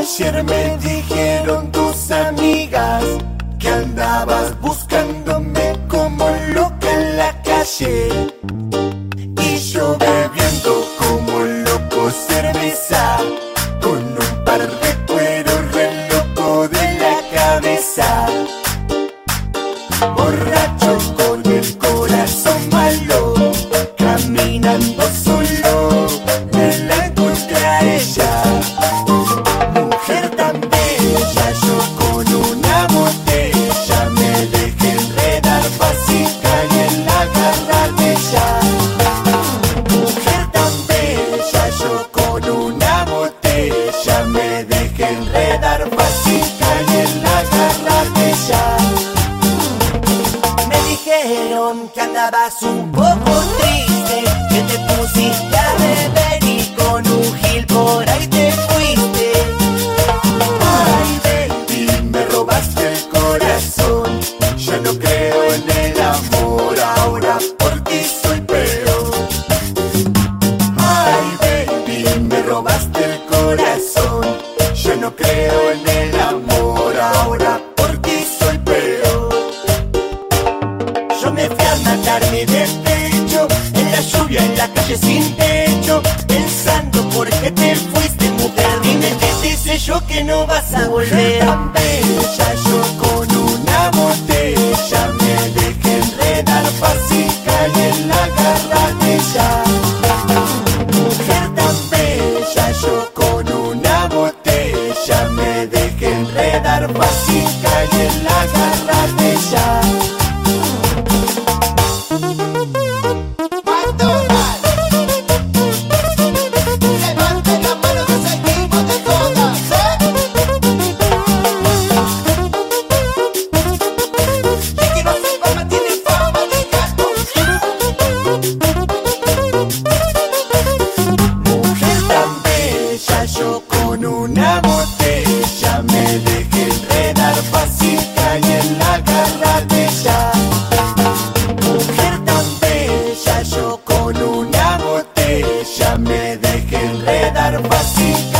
Ayer me dijeron tus amigas que andabas buscándome como loca en la calle. Y yo bebiendo como loco cerveza, con un par de cuero re loco de la cabeza. Caminando solo, me la encontré ella. Mujer tan bella, yo con una botella me dejé enredar fácil caí en la garra de ella. Mujer tan bella, yo con una botella me dejé enredar fácil caí en la garra de ella. Me dijeron que andabas un poco en la lluvia, en la calle sin techo, pensando por qué te fuiste mujer. Dime qué dice yo que no vas a volver. tan bella, yo con una botella me dejé enredar fácil, caí en la garra de ella. Mujer tan bella, yo con una botella me dejé enredar fácil, caí en la quero.